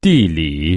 地理。